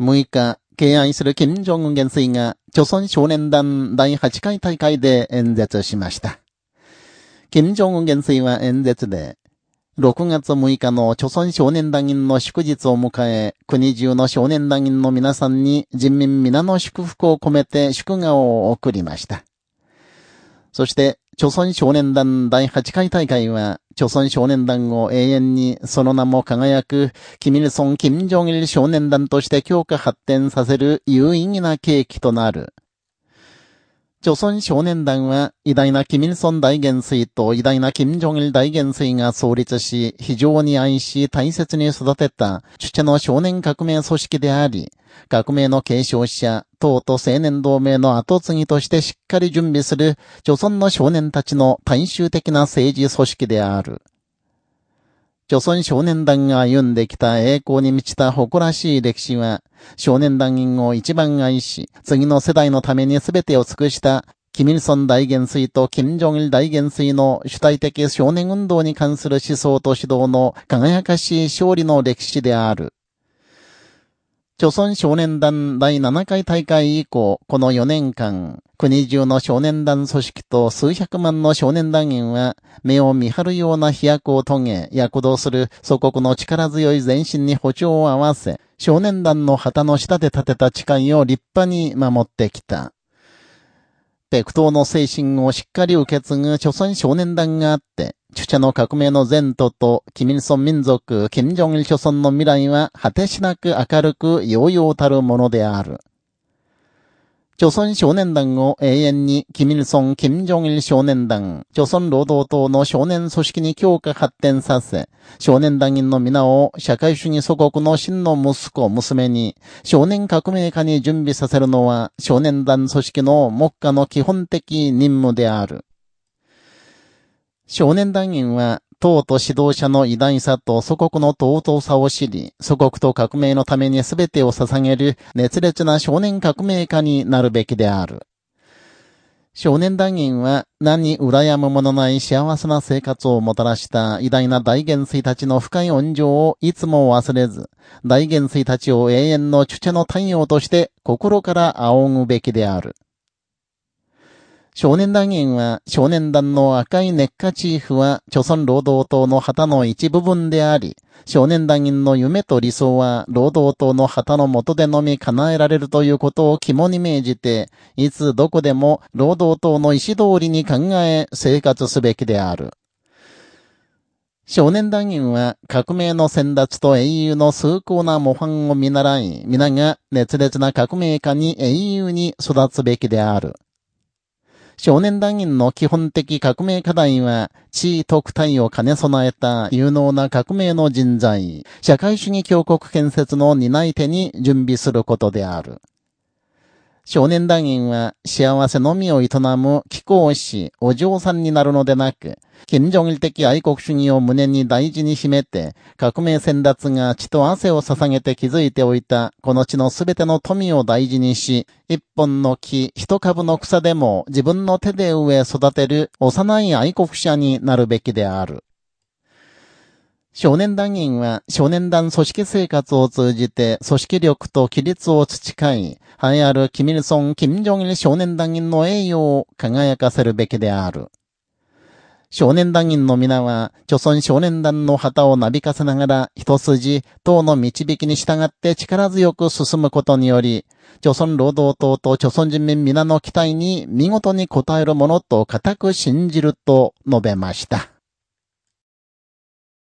6日、敬愛する金正恩元帥が、朝鮮少年団第8回大会で演説しました。金正恩元帥は演説で、6月6日の朝鮮少年団員の祝日を迎え、国中の少年団員の皆さんに人民皆の祝福を込めて祝賀を送りました。そして、朝鮮少年団第8回大会は、朝鮮少年団を永遠にその名も輝く、キミルソン・キム・ジョンイル少年団として強化発展させる有意義な契機となる。朝鮮少年団は偉大なキミルソン大元帥と偉大なキム・ジョンイル大元帥が創立し、非常に愛し大切に育てた、主者の少年革命組織であり、革命の継承者、党と青年同盟の後継ぎとしてしっかり準備する、朝鮮の少年たちの大衆的な政治組織である。朝鮮少年団が歩んできた栄光に満ちた誇らしい歴史は、少年団員を一番愛し、次の世代のために全てを尽くした、キミルソン大元帥とキム・ジョンイル大元帥の主体的少年運動に関する思想と指導の輝かしい勝利の歴史である。朝鮮少年団第7回大会以降、この4年間、国中の少年団組織と数百万の少年団員は、目を見張るような飛躍を遂げ、躍動する祖国の力強い前進に歩調を合わせ、少年団の旗の下で立てた誓いを立派に守ってきた。北東の精神をしっかり受け継ぐ朝鮮少年団があって、著者の革命の前途と、キミルソン民族、キム・ジョンイル諸村の未来は果てしなく明るく揚々たるものである。朝鮮少年団を永遠に、キミルソン・キム・ジョンイル少年団、朝鮮労働党の少年組織に強化発展させ、少年団員の皆を社会主義祖国の真の息子、娘に、少年革命家に準備させるのは、少年団組織の目下の基本的任務である。少年団員は、党と指導者の偉大さと祖国の尊さを知り、祖国と革命のために全てを捧げる熱烈な少年革命家になるべきである。少年団員は何に羨むものない幸せな生活をもたらした偉大な大元帥たちの深い恩情をいつも忘れず、大元帥たちを永遠の主者の太陽として心から仰ぐべきである。少年団員は、少年団の赤い熱火チーフは、朝鮮労働党の旗の一部分であり、少年団員の夢と理想は、労働党の旗の下でのみ叶えられるということを肝に銘じて、いつどこでも労働党の意思通りに考え、生活すべきである。少年団員は革命の先達と英雄の崇高な模範を見習い、皆が熱烈な革命家に英雄に育つべきである。少年団員の基本的革命課題は、地位特待を兼ね備えた有能な革命の人材、社会主義強国建設の担い手に準備することである。少年団員は幸せのみを営む貴公子、お嬢さんになるのでなく、金正日的愛国主義を胸に大事に秘めて、革命先達が血と汗を捧げて築いておいた、この地のすべての富を大事にし、一本の木、一株の草でも自分の手で植え育てる幼い愛国者になるべきである。少年団員は少年団組織生活を通じて組織力と規律を培い、栄えあるキミルソン・キム・ジョンイル少年団員の栄誉を輝かせるべきである。少年団員の皆は、著村少年団の旗をなびかせながら、一筋、党の導きに従って力強く進むことにより、著村労働党と著村人民皆の期待に見事に応えるものと固く信じると述べました。